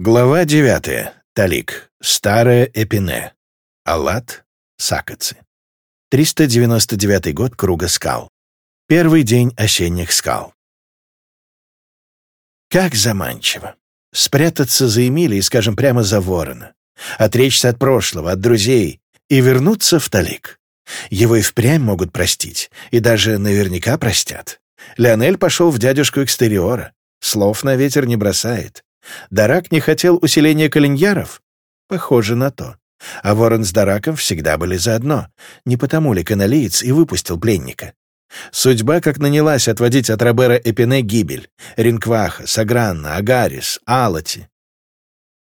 Глава 9. Талик. Старая Эпине. Алат. Сакоцы. 399 год Круга скал. Первый день осенних скал. Как заманчиво. Спрятаться за Эмилией, скажем, прямо за ворона. Отречься от прошлого, от друзей и вернуться в Талик. Его и впрямь могут простить, и даже наверняка простят. Леонель пошел в дядюшку экстериора. Слов на ветер не бросает. Дарак не хотел усиления калиньяров? Похоже на то. А Ворон с Дараком всегда были заодно. Не потому ли каналиец и выпустил пленника? Судьба как нанялась отводить от Робера Эпине гибель. Ринкваха, Сагранна, Агарис, Алати.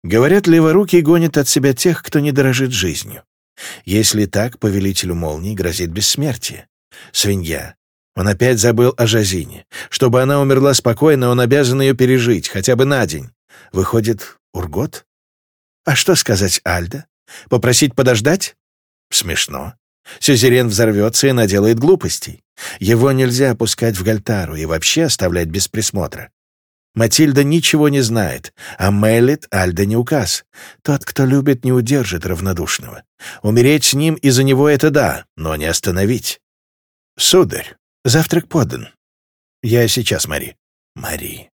Говорят, леворукий гонит от себя тех, кто не дорожит жизнью. Если так, повелителю молний грозит бессмертие. Свинья. Он опять забыл о Жазине. Чтобы она умерла спокойно, он обязан ее пережить, хотя бы на день. Выходит, Ургот? А что сказать Альда? Попросить подождать? Смешно. Сюзерен взорвется и наделает глупостей. Его нельзя опускать в Гальтару и вообще оставлять без присмотра. Матильда ничего не знает, а Меллет Альда не указ. Тот, кто любит, не удержит равнодушного. Умереть с ним из-за него — это да, но не остановить. «Сударь, завтрак подан». «Я сейчас, Мари». «Мари,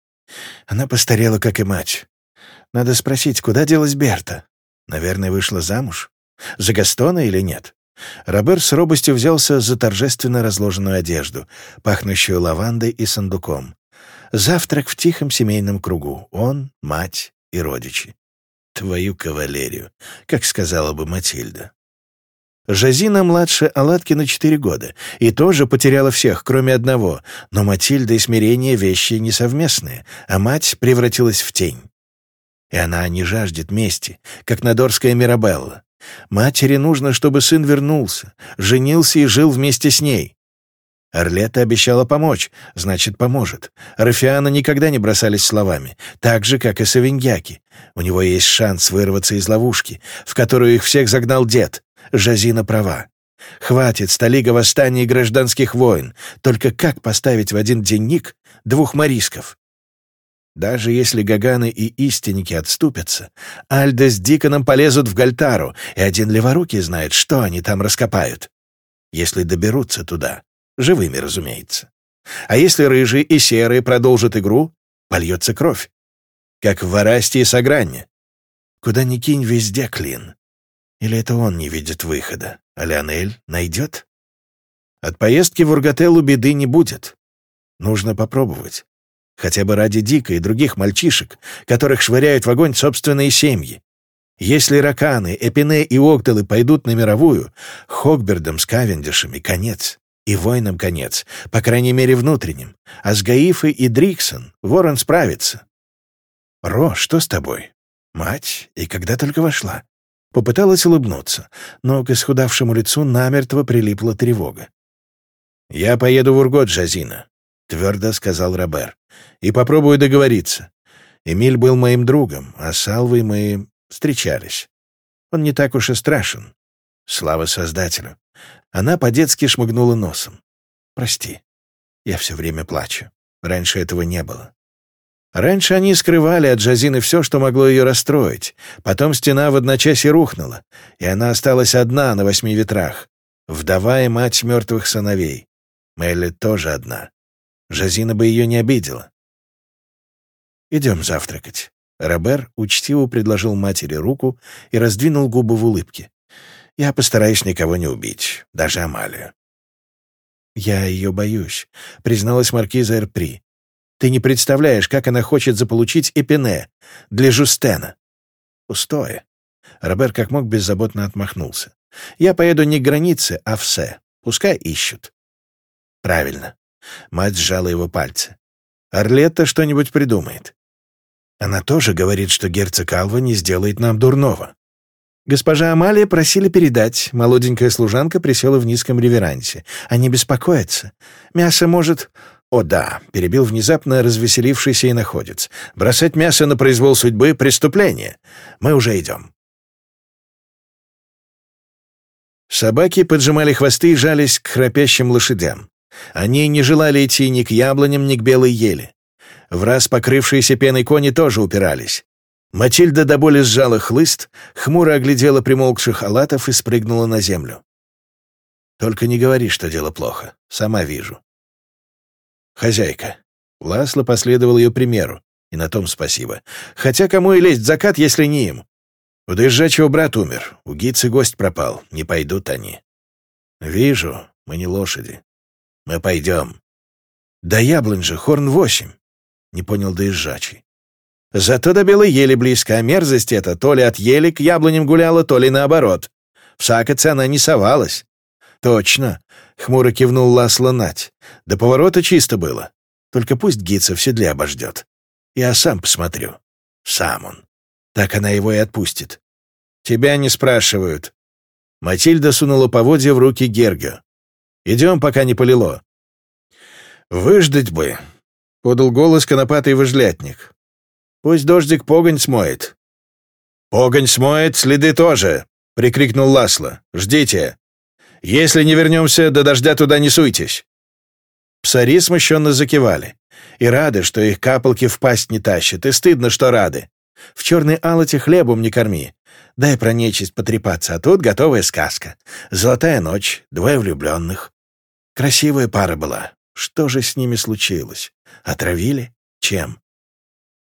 она постарела, как и мать. Надо спросить, куда делась Берта? Наверное, вышла замуж? За Гастона или нет? Робер с робостью взялся за торжественно разложенную одежду, пахнущую лавандой и сандуком. Завтрак в тихом семейном кругу. Он, мать и родичи. «Твою кавалерию», как сказала бы Матильда. Жазина-младше Аладки на четыре года и тоже потеряла всех, кроме одного, но Матильда и смирение — вещи несовместные, а мать превратилась в тень. И она не жаждет мести, как Надорская Мирабелла. Матери нужно, чтобы сын вернулся, женился и жил вместе с ней. Орлета обещала помочь, значит, поможет. Рафиана никогда не бросались словами, так же, как и Савиньяки. У него есть шанс вырваться из ловушки, в которую их всех загнал дед. Жазина права. Хватит столига восстаний и гражданских войн. Только как поставить в один денник двух морисков? Даже если Гаганы и Истинники отступятся, Альда с Диконом полезут в Гальтару, и один леворукий знает, что они там раскопают. Если доберутся туда. Живыми, разумеется. А если рыжие и серые продолжат игру, польется кровь. Как в Варасте и Сагране. Куда ни кинь, везде клин. Или это он не видит выхода, а Леонель найдет? От поездки в Ургателлу беды не будет. Нужно попробовать. Хотя бы ради Дика и других мальчишек, которых швыряют в огонь собственные семьи. Если раканы, эпине и огдалы пойдут на мировую, Хогбердам с Кавендишами конец. И воинам конец, по крайней мере внутренним. А с Гаифой и Дриксон Ворон справится. «Ро, что с тобой?» «Мать, и когда только вошла?» Попыталась улыбнуться, но к исхудавшему лицу намертво прилипла тревога. «Я поеду в Ургот, Жазина», — твердо сказал Робер, — «и попробую договориться. Эмиль был моим другом, а с Алвой мы встречались. Он не так уж и страшен. Слава Создателю!» Она по-детски шмыгнула носом. «Прости, я все время плачу. Раньше этого не было. Раньше они скрывали от Джазины все, что могло ее расстроить. Потом стена в одночасье рухнула, и она осталась одна на восьми ветрах. Вдова и мать мертвых сыновей. Мелли тоже одна. Жазина бы ее не обидела. «Идем завтракать». Робер учтиво предложил матери руку и раздвинул губы в улыбке. «Я постараюсь никого не убить, даже Амалию». «Я ее боюсь», — призналась маркиза Эрпри. Ты не представляешь, как она хочет заполучить Эпине для Жустена. Пустое. Робер как мог беззаботно отмахнулся. Я поеду не к границе, а в Се. Пускай ищут. Правильно. Мать сжала его пальцы. Орлетта что-нибудь придумает. Она тоже говорит, что герцог Алва не сделает нам дурного. Госпожа Амалия просили передать. Молоденькая служанка присела в низком реверансе. Они беспокоятся. Мясо может... «О да», — перебил внезапно развеселившийся иноходец. «Бросать мясо на произвол судьбы — преступление. Мы уже идем». Собаки поджимали хвосты и жались к храпящим лошадям. Они не желали идти ни к яблоням, ни к белой еле. В раз покрывшиеся пеной кони тоже упирались. Матильда до боли сжала хлыст, хмуро оглядела примолкших алатов и спрыгнула на землю. «Только не говори, что дело плохо. Сама вижу. Хозяйка. Ласло последовал ее примеру, и на том спасибо. Хотя кому и лезть в закат, если не им? У доезжачего брат умер, у гидцы гость пропал, не пойдут они. Вижу, мы не лошади. Мы пойдем. Да яблонь же, хорн восемь. Не понял доезжачий. Зато до белой ели близко, а мерзость эта то ли от ели к яблоням гуляла, то ли наоборот. В сакоце она не совалась. «Точно!» — хмуро кивнул Ласло Нать. «До поворота чисто было. Только пусть Гица в седле обождет. Я сам посмотрю. Сам он. Так она его и отпустит. Тебя не спрашивают». Матильда сунула поводья в руки Герга. «Идем, пока не полило». «Выждать бы», — подал голос конопатый выжлятник. «Пусть дождик погонь смоет». «Погонь смоет, следы тоже!» — прикрикнул Ласло. «Ждите!» Если не вернемся, до дождя туда не суйтесь». Псари смущенно закивали. И рады, что их капалки в пасть не тащат, и стыдно, что рады. В черной алоте хлебом не корми. Дай про нечисть потрепаться, а тут готовая сказка. Золотая ночь, двое влюбленных. Красивая пара была. Что же с ними случилось? Отравили? Чем?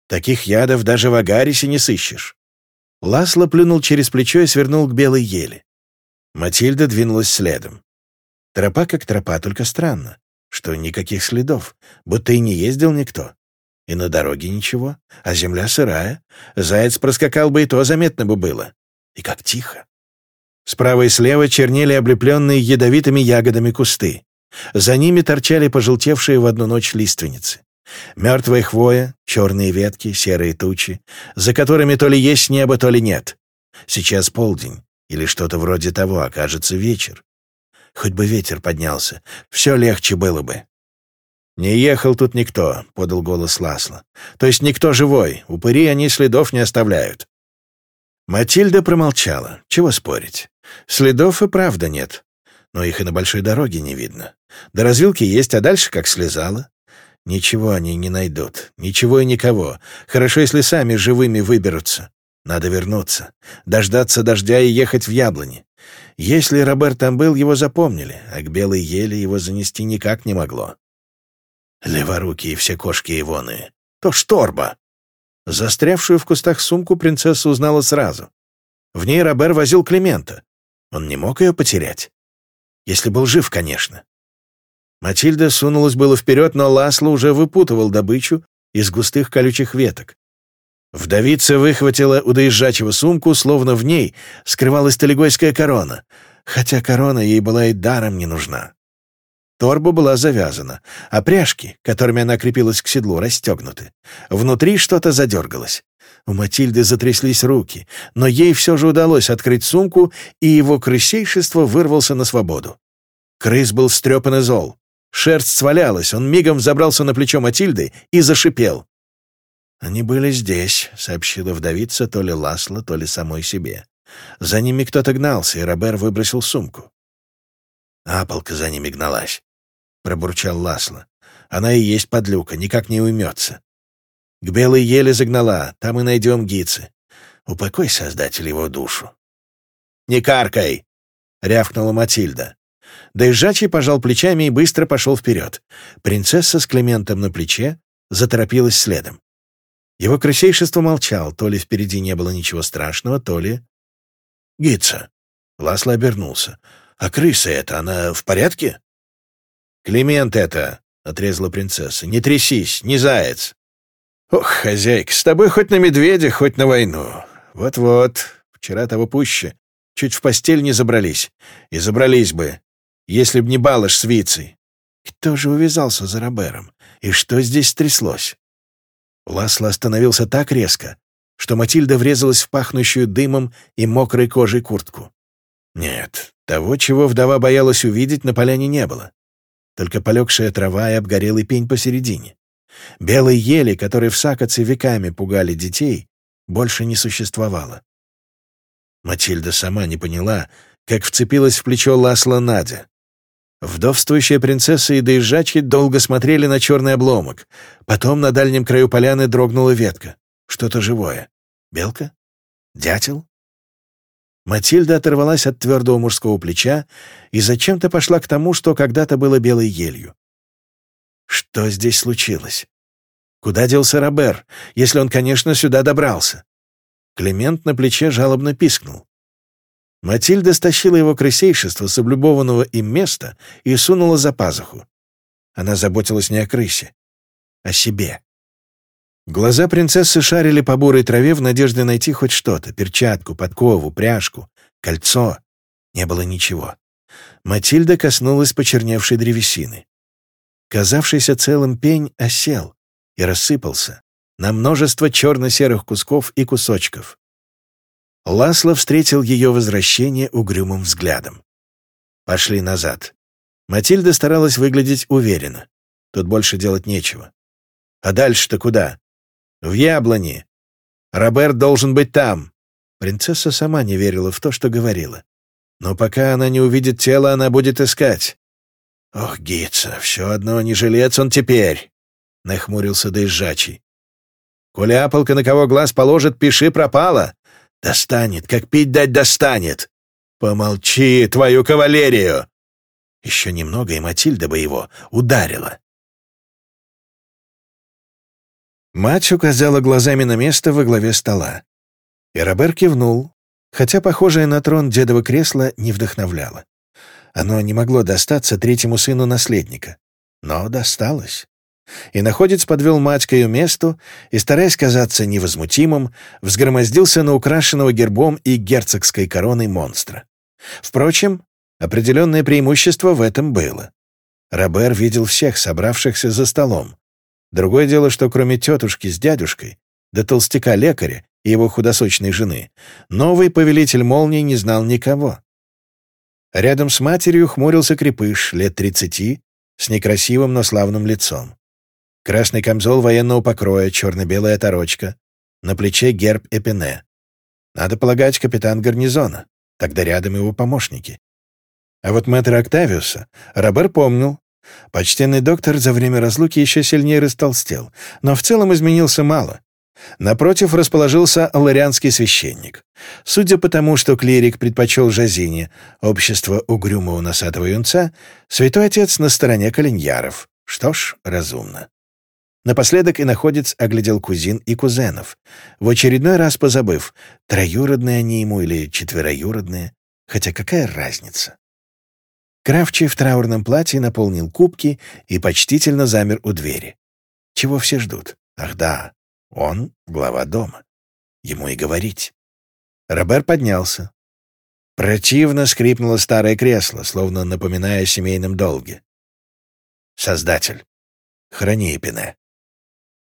Таких ядов даже в Агарисе не сыщешь. Ласло плюнул через плечо и свернул к белой еле. Матильда двинулась следом. Тропа как тропа, только странно, что никаких следов, будто и не ездил никто. И на дороге ничего, а земля сырая. Заяц проскакал бы, и то заметно бы было. И как тихо. Справа и слева чернели облепленные ядовитыми ягодами кусты. За ними торчали пожелтевшие в одну ночь лиственницы. Мертвая хвоя, черные ветки, серые тучи, за которыми то ли есть небо, то ли нет. Сейчас полдень или что-то вроде того, окажется вечер. Хоть бы ветер поднялся, все легче было бы. «Не ехал тут никто», — подал голос Ласло. «То есть никто живой, упыри они следов не оставляют». Матильда промолчала, чего спорить. Следов и правда нет, но их и на большой дороге не видно. До развилки есть, а дальше как слезала. Ничего они не найдут, ничего и никого. Хорошо, если сами живыми выберутся. Надо вернуться, дождаться дождя и ехать в яблони. Если Роберт там был, его запомнили, а к белой еле его занести никак не могло. Леворуки и все кошки и Ивоны. То шторба! Застрявшую в кустах сумку принцесса узнала сразу. В ней Робер возил Климента. Он не мог ее потерять. Если был жив, конечно. Матильда сунулась было вперед, но Ласло уже выпутывал добычу из густых колючих веток. Вдовица выхватила у доезжачего сумку, словно в ней скрывалась талигойская корона, хотя корона ей была и даром не нужна. Торба была завязана, а пряжки, которыми она крепилась к седлу, расстегнуты. Внутри что-то задергалось. У Матильды затряслись руки, но ей все же удалось открыть сумку, и его крысейшество вырвался на свободу. Крыс был стрепан и зол. Шерсть свалялась, он мигом забрался на плечо Матильды и зашипел. «Они были здесь», — сообщила вдовица то ли Ласло, то ли самой себе. За ними кто-то гнался, и Робер выбросил сумку. «Аполка за ними гналась», — пробурчал Ласло. «Она и есть подлюка, никак не уймется. К белой еле загнала, там и найдем гицы. Упокой, Создатель, его душу». «Не каркай!» — рявкнула Матильда. Доезжачий пожал плечами и быстро пошел вперед. Принцесса с Климентом на плече заторопилась следом. Его крысейшество молчал, то ли впереди не было ничего страшного, то ли... Гитца — Ласло обернулся. «А крыса эта, она в порядке?» «Климент это!» — отрезала принцесса. «Не трясись, не заяц!» «Ох, хозяйка, с тобой хоть на медведя, хоть на войну. Вот-вот, вчера того пуще. Чуть в постель не забрались. И забрались бы, если б не балыш с вицей. Кто же увязался за Робером? И что здесь тряслось?» Ласло остановился так резко, что Матильда врезалась в пахнущую дымом и мокрой кожей куртку. Нет, того, чего вдова боялась увидеть, на поляне не было. Только полегшая трава и обгорелый пень посередине. Белой ели, которой в сакоце веками пугали детей, больше не существовало. Матильда сама не поняла, как вцепилась в плечо Ласла Надя. Вдовствующая принцесса и доезжачки долго смотрели на черный обломок. Потом на дальнем краю поляны дрогнула ветка. Что-то живое. Белка? Дятел? Матильда оторвалась от твердого мужского плеча и зачем-то пошла к тому, что когда-то было белой елью. Что здесь случилось? Куда делся Робер, если он, конечно, сюда добрался? Климент на плече жалобно пискнул. Матильда стащила его крысейшество с облюбованного им места и сунула за пазуху. Она заботилась не о крысе, а о себе. Глаза принцессы шарили по бурой траве в надежде найти хоть что-то — перчатку, подкову, пряжку, кольцо. Не было ничего. Матильда коснулась почерневшей древесины. Казавшийся целым пень осел и рассыпался на множество черно-серых кусков и кусочков. Ласло встретил ее возвращение угрюмым взглядом. Пошли назад. Матильда старалась выглядеть уверенно. Тут больше делать нечего. А дальше-то куда? В яблони. Роберт должен быть там. Принцесса сама не верила в то, что говорила. Но пока она не увидит тело, она будет искать. «Ох, Гитца, все одно не жилец он теперь!» — нахмурился доезжачий. «Куляпалка на кого глаз положит, пиши пропала!» Достанет, как пить дать достанет. Помолчи, твою кавалерию!» Еще немного, и Матильда бы его ударила. Мать указала глазами на место во главе стола. И Робер кивнул, хотя похожее на трон дедово кресло не вдохновляло. Оно не могло достаться третьему сыну наследника, но досталось. И находец подвел мать к ее месту и, стараясь казаться невозмутимым, взгромоздился на украшенного гербом и герцогской короной монстра. Впрочем, определенное преимущество в этом было. Робер видел всех собравшихся за столом. Другое дело, что кроме тетушки с дядюшкой, до да толстяка-лекаря и его худосочной жены, новый повелитель молний не знал никого. Рядом с матерью хмурился крепыш лет тридцати с некрасивым, но славным лицом. Красный камзол военного покроя, черно-белая оторочка. На плече герб Эпине. Надо полагать, капитан гарнизона. Тогда рядом его помощники. А вот мэтра Октавиуса Робер помнил. Почтенный доктор за время разлуки еще сильнее растолстел, но в целом изменился мало. Напротив расположился ларианский священник. Судя по тому, что клирик предпочел Жазине, общество угрюмого носатого юнца, святой отец на стороне калиньяров. Что ж, разумно. Напоследок и находец оглядел кузин и кузенов, в очередной раз позабыв, троюродные они ему или четвероюродные, хотя какая разница. Кравчий в траурном платье наполнил кубки и почтительно замер у двери. Чего все ждут? Ах да, он — глава дома. Ему и говорить. Робер поднялся. Противно скрипнуло старое кресло, словно напоминая о семейном долге. «Создатель, храни Эпине»,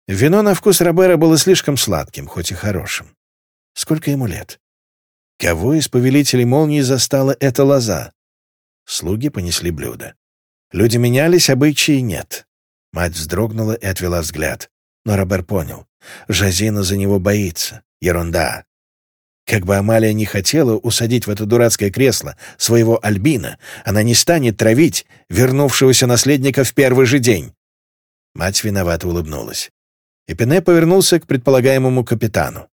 Вино на вкус Робера было слишком сладким, хоть и хорошим. Сколько ему лет? Кого из повелителей молнии застала эта лоза? Слуги понесли блюдо. Люди менялись, обычаи нет. Мать вздрогнула и отвела взгляд. Но Робер понял. Жазина за него боится. Ерунда. Как бы Амалия не хотела усадить в это дурацкое кресло своего Альбина, она не станет травить вернувшегося наследника в первый же день. Мать виновато улыбнулась. Эпине повернулся к предполагаемому капитану.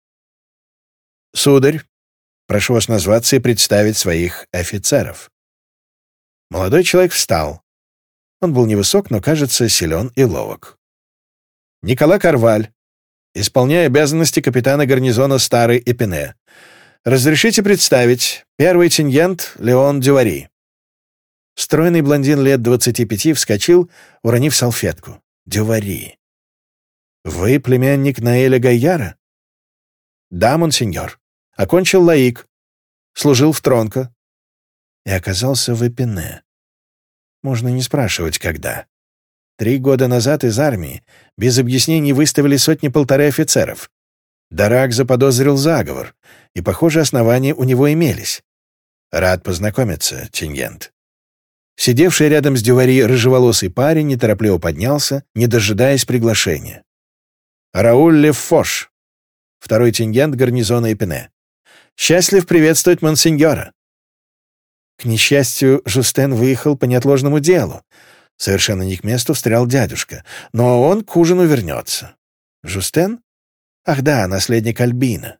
«Сударь, прошу вас назваться и представить своих офицеров». Молодой человек встал. Он был невысок, но, кажется, силен и ловок. «Никола Карваль, исполняя обязанности капитана гарнизона Старый Эпине. Разрешите представить, первый тиньент Леон Дювари». Стройный блондин лет 25 вскочил, уронив салфетку. «Дювари». «Вы племянник Наэля Гайяра?» «Да, монсеньор. Окончил лаик. Служил в Тронко. И оказался в Эпине. Можно не спрашивать, когда. Три года назад из армии без объяснений выставили сотни-полторы офицеров. Дарак заподозрил заговор, и, похоже, основания у него имелись. Рад познакомиться, Тингент. Сидевший рядом с Дювари рыжеволосый парень неторопливо поднялся, не дожидаясь приглашения. Рауль Лефош, второй тингент гарнизона Эпине. Счастлив приветствовать монсеньора. К несчастью, Жустен выехал по неотложному делу. Совершенно не к месту встрял дядюшка, но он к ужину вернется. Жустен? Ах да, наследник Альбина.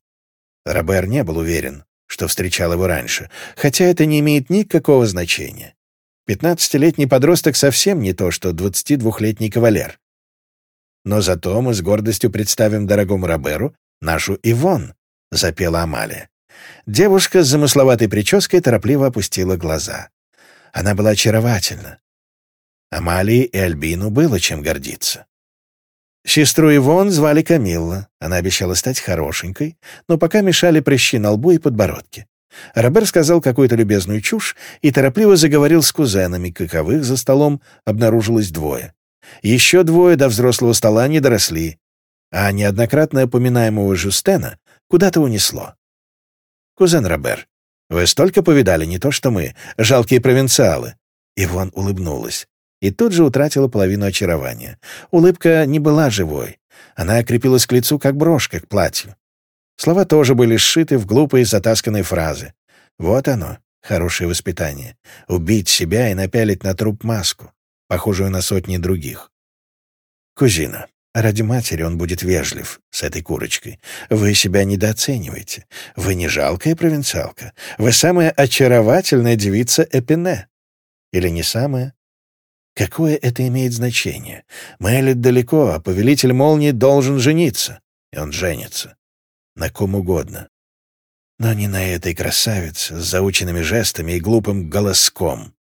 Робер не был уверен, что встречал его раньше, хотя это не имеет никакого значения. Пятнадцатилетний подросток совсем не то, что двадцатидвухлетний кавалер. Но зато мы с гордостью представим дорогому Роберу нашу Ивон», — запела Амалия. Девушка с замысловатой прической торопливо опустила глаза. Она была очаровательна. Амалии и Альбину было чем гордиться. Сестру Ивон звали Камилла. Она обещала стать хорошенькой, но пока мешали прыщи на лбу и подбородке. Робер сказал какую-то любезную чушь и торопливо заговорил с кузенами, каковых за столом обнаружилось двое. Еще двое до взрослого стола не доросли, а неоднократно упоминаемого Жюстена куда-то унесло. «Кузен Робер, вы столько повидали, не то что мы, жалкие провинциалы!» Иван улыбнулась и тут же утратила половину очарования. Улыбка не была живой. Она крепилась к лицу, как брошка к платью. Слова тоже были сшиты в глупые затасканные фразы. Вот оно, хорошее воспитание. Убить себя и напялить на труп маску похожую на сотни других. «Кузина, ради матери он будет вежлив с этой курочкой. Вы себя недооцениваете. Вы не жалкая провинциалка. Вы самая очаровательная девица Эпине. Или не самая?» Какое это имеет значение? Мэлит далеко, а повелитель молнии должен жениться. И он женится. На ком угодно. Но не на этой красавице с заученными жестами и глупым голоском.